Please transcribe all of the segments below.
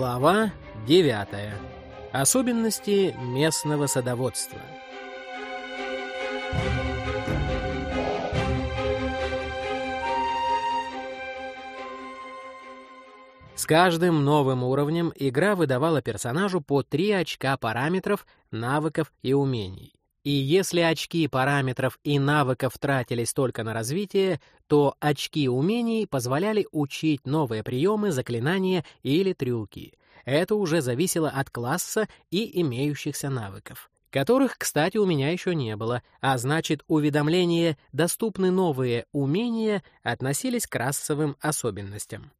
Глава 9. Особенности местного садоводства. С каждым новым уровнем игра выдавала персонажу по 3 очка параметров, навыков и умений. И если очки параметров и навыков тратились только на развитие, то очки умений позволяли учить новые приемы, заклинания или трюки. Это уже зависело от класса и имеющихся навыков, которых, кстати, у меня еще не было, а значит, уведомления «доступны новые умения» относились к расовым особенностям.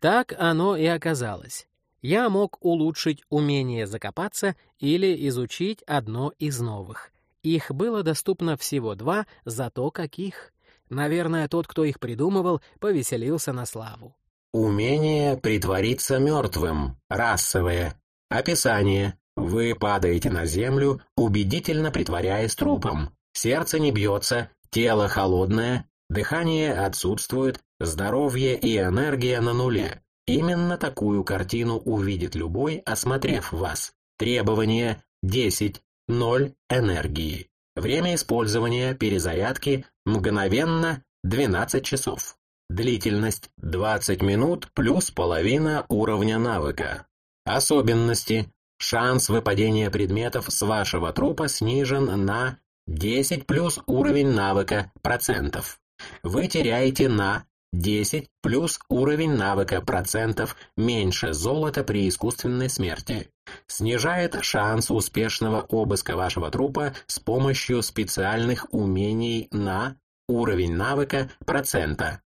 Так оно и оказалось я мог улучшить умение закопаться или изучить одно из новых. Их было доступно всего два, зато каких. Наверное, тот, кто их придумывал, повеселился на славу. Умение притвориться мертвым. Расовое. Описание. Вы падаете на землю, убедительно притворяясь трупом. Сердце не бьется, тело холодное, дыхание отсутствует, здоровье и энергия на нуле. Именно такую картину увидит любой, осмотрев вас. Требование 10, 0 энергии. Время использования перезарядки мгновенно 12 часов. Длительность 20 минут плюс половина уровня навыка. Особенности. Шанс выпадения предметов с вашего трупа снижен на 10 плюс уровень навыка процентов. Вы теряете на 10 плюс уровень навыка процентов меньше золота при искусственной смерти. Снижает шанс успешного обыска вашего трупа с помощью специальных умений на уровень навыка процента.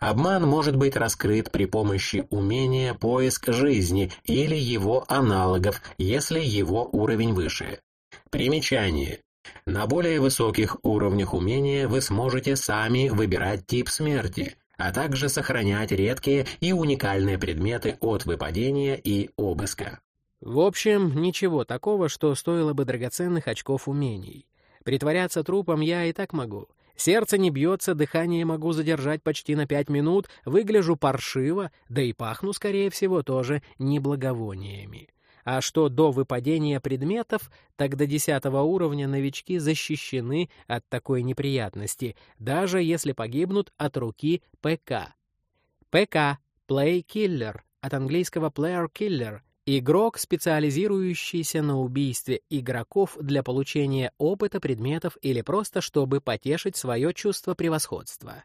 Обман может быть раскрыт при помощи умения поиск жизни или его аналогов, если его уровень выше. Примечание. На более высоких уровнях умения вы сможете сами выбирать тип смерти, а также сохранять редкие и уникальные предметы от выпадения и обыска. В общем, ничего такого, что стоило бы драгоценных очков умений. Притворяться трупом я и так могу. Сердце не бьется, дыхание могу задержать почти на пять минут, выгляжу паршиво, да и пахну, скорее всего, тоже не благовониями. А что до выпадения предметов, так до десятого уровня новички защищены от такой неприятности, даже если погибнут от руки ПК. ПК — Play Killer, от английского Player Killer — Игрок, специализирующийся на убийстве игроков для получения опыта предметов или просто чтобы потешить свое чувство превосходства.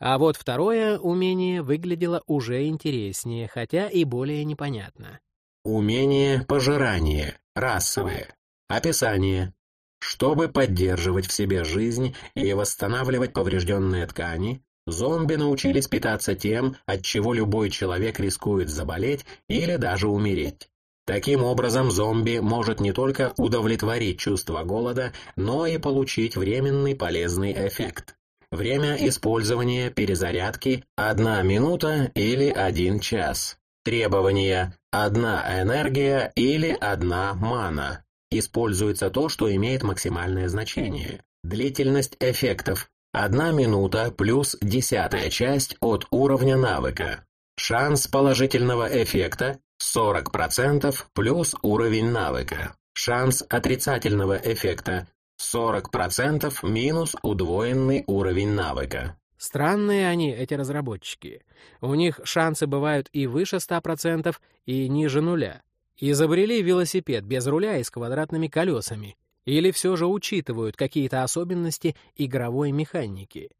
А вот второе умение выглядело уже интереснее, хотя и более непонятно. Умение пожирания. Расовое. Описание. Чтобы поддерживать в себе жизнь и восстанавливать поврежденные ткани, зомби научились питаться тем, от чего любой человек рискует заболеть или даже умереть. Таким образом, зомби может не только удовлетворить чувство голода, но и получить временный полезный эффект. Время использования перезарядки – 1 минута или 1 час. Требования Одна энергия или одна мана. Используется то, что имеет максимальное значение. Длительность эффектов. Одна минута плюс десятая часть от уровня навыка. Шанс положительного эффекта 40% плюс уровень навыка. Шанс отрицательного эффекта 40% минус удвоенный уровень навыка. Странные они, эти разработчики. У них шансы бывают и выше 100%, и ниже нуля. Изобрели велосипед без руля и с квадратными колесами. Или все же учитывают какие-то особенности игровой механики.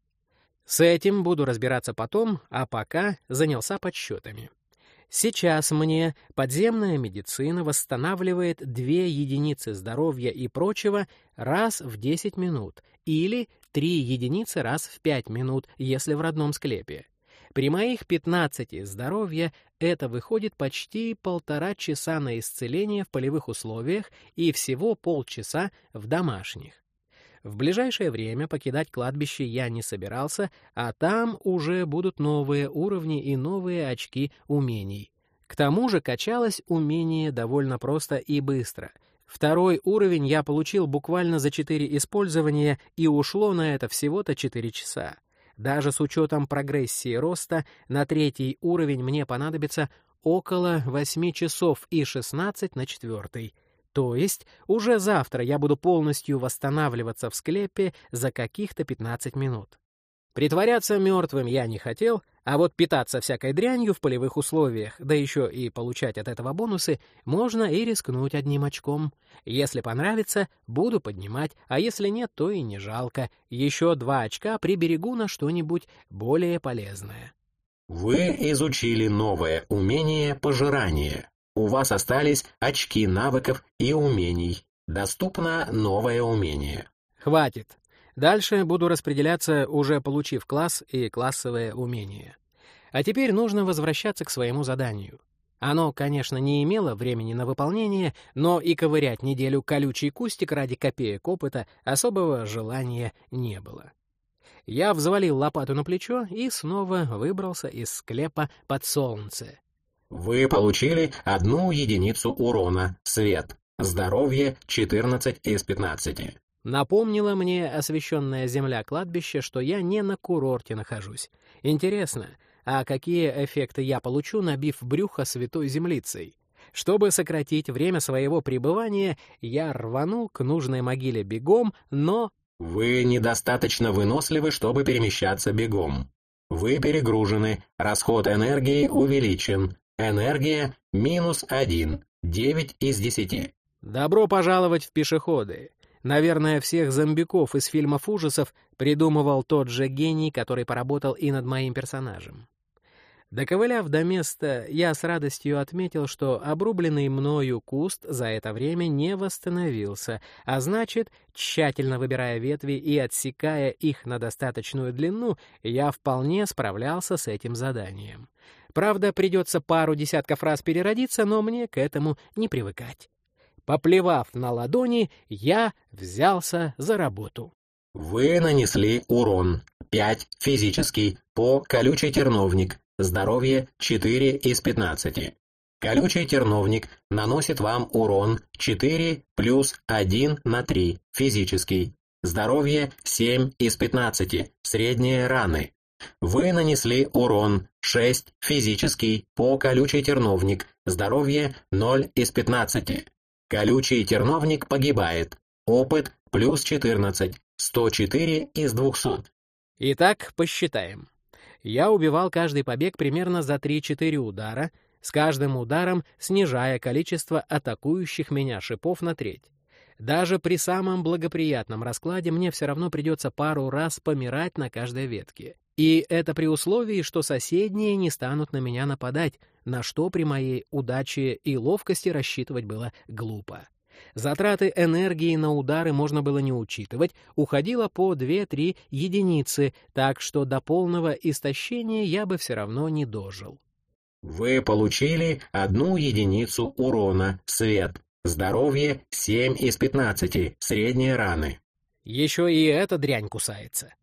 С этим буду разбираться потом, а пока занялся подсчетами. Сейчас мне подземная медицина восстанавливает две единицы здоровья и прочего раз в 10 минут или три единицы раз в 5 минут, если в родном склепе. При моих 15 здоровья это выходит почти полтора часа на исцеление в полевых условиях и всего полчаса в домашних. В ближайшее время покидать кладбище я не собирался, а там уже будут новые уровни и новые очки умений. К тому же качалось умение довольно просто и быстро. Второй уровень я получил буквально за 4 использования, и ушло на это всего-то 4 часа. Даже с учетом прогрессии роста, на третий уровень мне понадобится около 8 часов и 16 на четвертый. То есть уже завтра я буду полностью восстанавливаться в склепе за каких-то 15 минут. Притворяться мертвым я не хотел, а вот питаться всякой дрянью в полевых условиях, да еще и получать от этого бонусы, можно и рискнуть одним очком. Если понравится, буду поднимать, а если нет, то и не жалко. Еще два очка приберегу на что-нибудь более полезное. Вы изучили новое умение пожирания. У вас остались очки навыков и умений. Доступно новое умение. Хватит. Дальше буду распределяться, уже получив класс и классовые умения. А теперь нужно возвращаться к своему заданию. Оно, конечно, не имело времени на выполнение, но и ковырять неделю колючий кустик ради копеек опыта особого желания не было. Я взвалил лопату на плечо и снова выбрался из склепа под солнце. Вы получили одну единицу урона, свет, здоровье 14 из 15. Напомнила мне освещенная земля кладбища, что я не на курорте нахожусь. Интересно, а какие эффекты я получу, набив брюхо святой землицей? Чтобы сократить время своего пребывания, я рванул к нужной могиле бегом, но... Вы недостаточно выносливы, чтобы перемещаться бегом. Вы перегружены, расход энергии увеличен. Энергия минус один, девять из десяти. Добро пожаловать в пешеходы. Наверное, всех зомбиков из фильмов ужасов придумывал тот же гений, который поработал и над моим персонажем. Доковыляв до места, я с радостью отметил, что обрубленный мною куст за это время не восстановился, а значит, тщательно выбирая ветви и отсекая их на достаточную длину, я вполне справлялся с этим заданием. Правда, придется пару десятков раз переродиться, но мне к этому не привыкать. Поплевав на ладони, я взялся за работу. Вы нанесли урон. 5 физический по колючий терновник. Здоровье 4 из 15. Колючий терновник наносит вам урон 4 плюс 1 на 3 физический. Здоровье 7 из 15. Средние раны. Вы нанесли урон 6 физический по колючий терновник. Здоровье 0 из 15. Колючий терновник погибает. Опыт плюс 14. 104 из 200. Итак, посчитаем. Я убивал каждый побег примерно за 3-4 удара, с каждым ударом снижая количество атакующих меня шипов на треть. Даже при самом благоприятном раскладе мне все равно придется пару раз помирать на каждой ветке. И это при условии, что соседние не станут на меня нападать, на что при моей удаче и ловкости рассчитывать было глупо. Затраты энергии на удары можно было не учитывать, уходило по 2-3 единицы, так что до полного истощения я бы все равно не дожил. Вы получили одну единицу урона, свет. Здоровье 7 из 15, средние раны. Еще и эта дрянь кусается.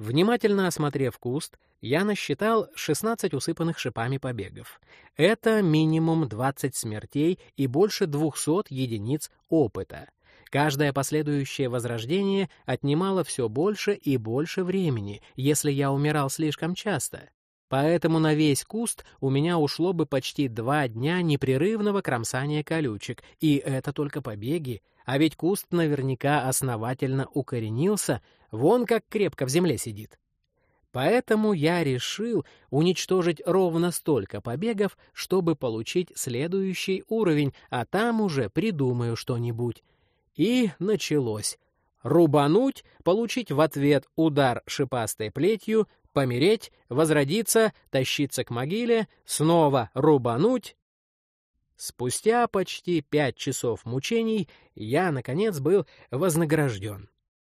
Внимательно осмотрев куст, я насчитал 16 усыпанных шипами побегов. Это минимум 20 смертей и больше 200 единиц опыта. Каждое последующее возрождение отнимало все больше и больше времени, если я умирал слишком часто. Поэтому на весь куст у меня ушло бы почти два дня непрерывного кромсания колючек, и это только побеги, а ведь куст наверняка основательно укоренился, вон как крепко в земле сидит. Поэтому я решил уничтожить ровно столько побегов, чтобы получить следующий уровень, а там уже придумаю что-нибудь. И началось. Рубануть, получить в ответ удар шипастой плетью, помереть, возродиться, тащиться к могиле, снова рубануть. Спустя почти пять часов мучений я, наконец, был вознагражден.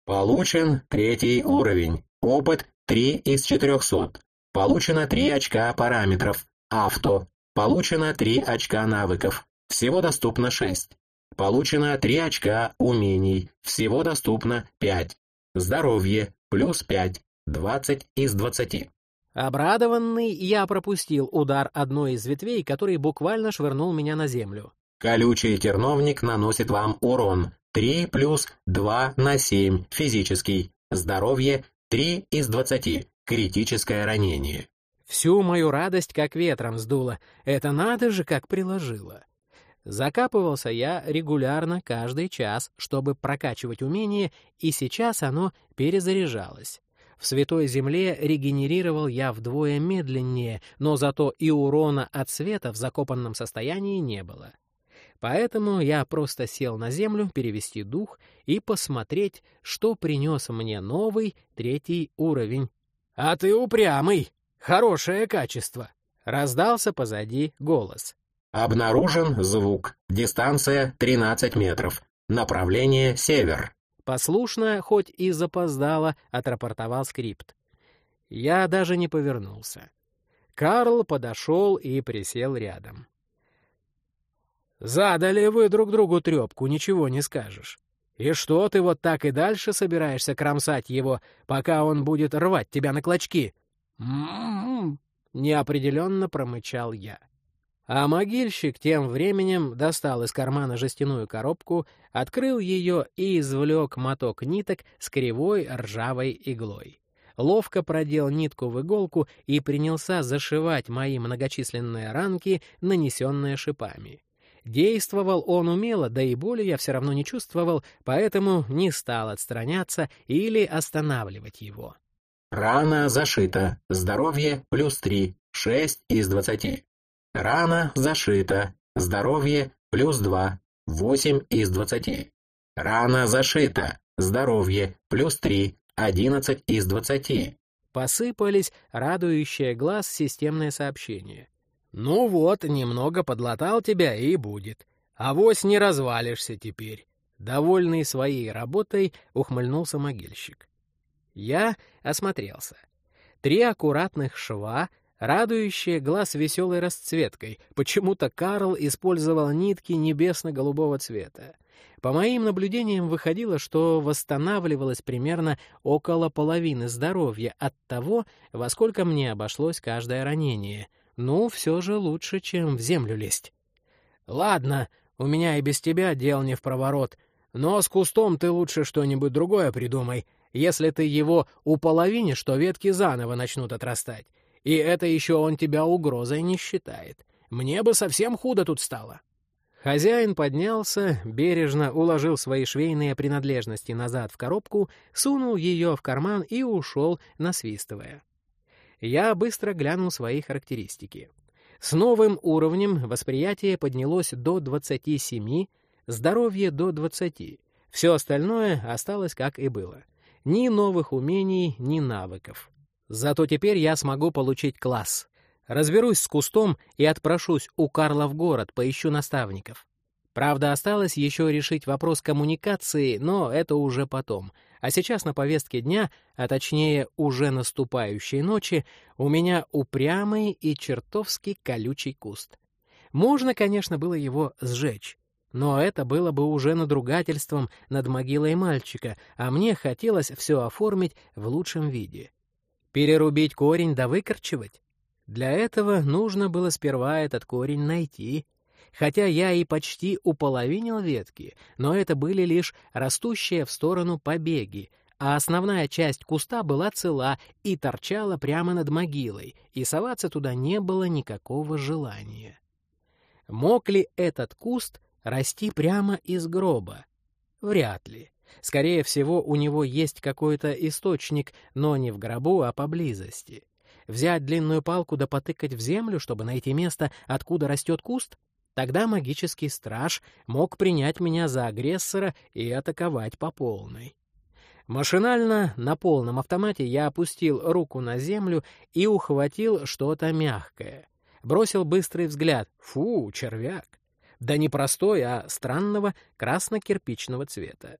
Получен третий уровень. Опыт 3 из 400. Получено 3 очка параметров. Авто. Получено 3 очка навыков. Всего доступно 6. Получено 3 очка умений. Всего доступно 5. Здоровье. Плюс 5. 20 из 20. Обрадованный, я пропустил удар одной из ветвей, который буквально швырнул меня на землю. Колючий терновник наносит вам урон. 3 плюс 2 на 7 физический. Здоровье 3 из 20. Критическое ранение. Всю мою радость как ветром сдуло. Это надо же, как приложило. Закапывался я регулярно каждый час, чтобы прокачивать умение, и сейчас оно перезаряжалось. В Святой Земле регенерировал я вдвое медленнее, но зато и урона от света в закопанном состоянии не было. Поэтому я просто сел на землю перевести дух и посмотреть, что принес мне новый третий уровень. «А ты упрямый! Хорошее качество!» — раздался позади голос. «Обнаружен звук. Дистанция 13 метров. Направление север». Послушно, хоть и запоздало, отрапортовал скрипт. Я даже не повернулся. Карл подошел и присел рядом. «Задали вы друг другу трепку, ничего не скажешь. И что ты вот так и дальше собираешься кромсать его, пока он будет рвать тебя на клочки?» «М-м-м», неопределенно промычал я. А могильщик тем временем достал из кармана жестяную коробку, открыл ее и извлек моток ниток с кривой ржавой иглой. Ловко продел нитку в иголку и принялся зашивать мои многочисленные ранки, нанесенные шипами. Действовал он умело, да и боли я все равно не чувствовал, поэтому не стал отстраняться или останавливать его. Рана зашита. Здоровье плюс три. Шесть из двадцати. Рана зашита. Здоровье плюс два. Восемь из двадцати. Рана зашита. Здоровье плюс три. Одиннадцать из двадцати. Посыпались радующие глаз системные сообщения. «Ну вот, немного подлатал тебя и будет. А вось не развалишься теперь». Довольный своей работой, ухмыльнулся могильщик. Я осмотрелся. Три аккуратных шва, радующие глаз веселой расцветкой. Почему-то Карл использовал нитки небесно-голубого цвета. По моим наблюдениям выходило, что восстанавливалось примерно около половины здоровья от того, во сколько мне обошлось каждое ранение — ну, все же лучше, чем в землю лезть. Ладно, у меня и без тебя дел не в проворот, но с кустом ты лучше что-нибудь другое придумай. Если ты его уполовинишь, то ветки заново начнут отрастать. И это еще он тебя угрозой не считает. Мне бы совсем худо тут стало. Хозяин поднялся, бережно уложил свои швейные принадлежности назад в коробку, сунул ее в карман и ушел, насвистывая. Я быстро глянул свои характеристики. С новым уровнем восприятие поднялось до 27, здоровье до 20. Все остальное осталось как и было. Ни новых умений, ни навыков. Зато теперь я смогу получить класс. Разберусь с кустом и отпрошусь у Карла в город, поищу наставников. Правда, осталось еще решить вопрос коммуникации, но это уже потом. А сейчас на повестке дня, а точнее уже наступающей ночи, у меня упрямый и чертовски колючий куст. Можно, конечно, было его сжечь, но это было бы уже надругательством над могилой мальчика, а мне хотелось все оформить в лучшем виде. Перерубить корень да выкорчевать? Для этого нужно было сперва этот корень найти, Хотя я и почти уполовинил ветки, но это были лишь растущие в сторону побеги, а основная часть куста была цела и торчала прямо над могилой, и соваться туда не было никакого желания. Мог ли этот куст расти прямо из гроба? Вряд ли. Скорее всего, у него есть какой-то источник, но не в гробу, а поблизости. Взять длинную палку да потыкать в землю, чтобы найти место, откуда растет куст? Тогда магический страж мог принять меня за агрессора и атаковать по полной. Машинально, на полном автомате, я опустил руку на землю и ухватил что-то мягкое. Бросил быстрый взгляд. Фу, червяк. Да не простой, а странного красно-кирпичного цвета.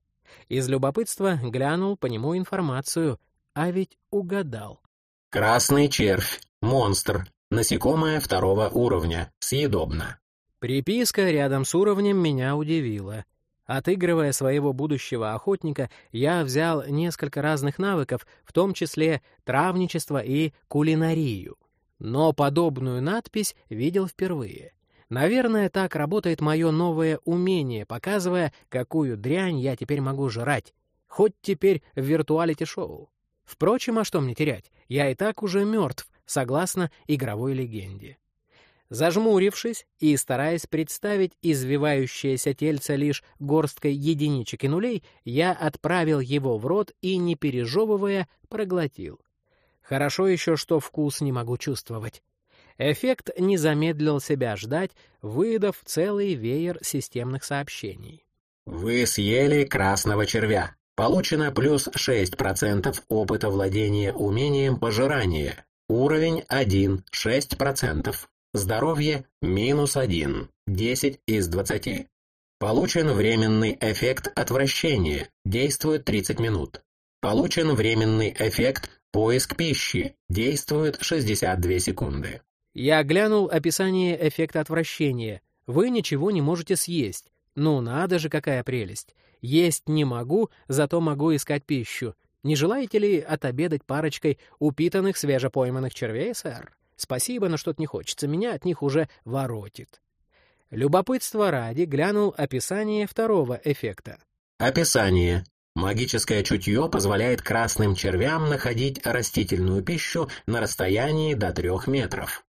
Из любопытства глянул по нему информацию, а ведь угадал. Красный червь. Монстр. Насекомое второго уровня. Съедобно. Приписка рядом с уровнем меня удивила. Отыгрывая своего будущего охотника, я взял несколько разных навыков, в том числе травничество и кулинарию. Но подобную надпись видел впервые. Наверное, так работает мое новое умение, показывая, какую дрянь я теперь могу жрать. Хоть теперь в виртуалити-шоу. Впрочем, а что мне терять? Я и так уже мертв, согласно игровой легенде. Зажмурившись и стараясь представить извивающееся тельце лишь горсткой единичек и нулей, я отправил его в рот и, не пережевывая, проглотил. Хорошо еще, что вкус не могу чувствовать. Эффект не замедлил себя ждать, выдав целый веер системных сообщений. Вы съели красного червя. Получено плюс 6% опыта владения умением пожирания. Уровень 1, 6%. Здоровье минус 1, 10 из 20. Получен временный эффект отвращения, действует 30 минут. Получен временный эффект поиск пищи, действует 62 секунды. Я глянул описание эффекта отвращения. Вы ничего не можете съесть. Ну надо же, какая прелесть. Есть не могу, зато могу искать пищу. Не желаете ли отобедать парочкой упитанных свежепойманных червей, сэр? Спасибо, но что-то не хочется, меня от них уже воротит. Любопытство ради глянул описание второго эффекта. Описание. Магическое чутье позволяет красным червям находить растительную пищу на расстоянии до трех метров.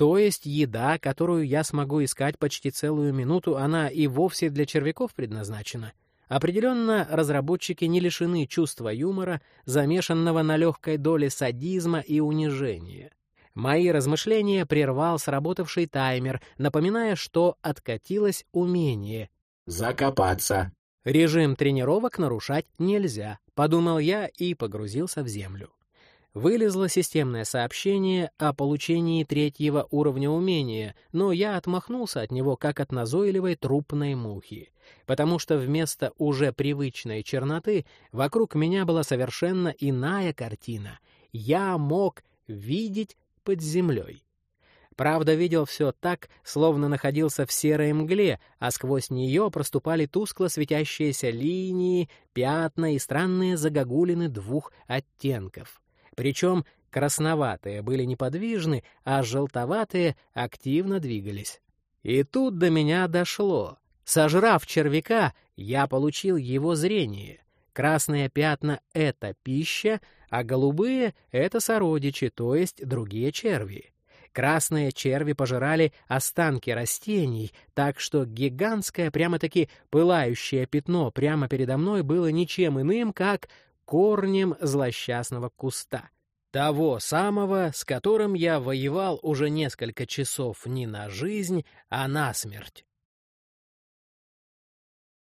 То есть еда, которую я смогу искать почти целую минуту, она и вовсе для червяков предназначена. Определенно, разработчики не лишены чувства юмора, замешанного на легкой доле садизма и унижения. Мои размышления прервал сработавший таймер, напоминая, что откатилось умение. «Закопаться». Режим тренировок нарушать нельзя, подумал я и погрузился в землю. Вылезло системное сообщение о получении третьего уровня умения, но я отмахнулся от него, как от назойливой трупной мухи, потому что вместо уже привычной черноты вокруг меня была совершенно иная картина. Я мог видеть под землей. Правда, видел все так, словно находился в серой мгле, а сквозь нее проступали тускло светящиеся линии, пятна и странные загогулины двух оттенков. Причем красноватые были неподвижны, а желтоватые активно двигались. И тут до меня дошло. Сожрав червяка, я получил его зрение. Красные пятна — это пища, а голубые — это сородичи, то есть другие черви. Красные черви пожирали останки растений, так что гигантское, прямо-таки пылающее пятно прямо передо мной было ничем иным, как корнем злосчастного куста. Того самого, с которым я воевал уже несколько часов не на жизнь, а на смерть.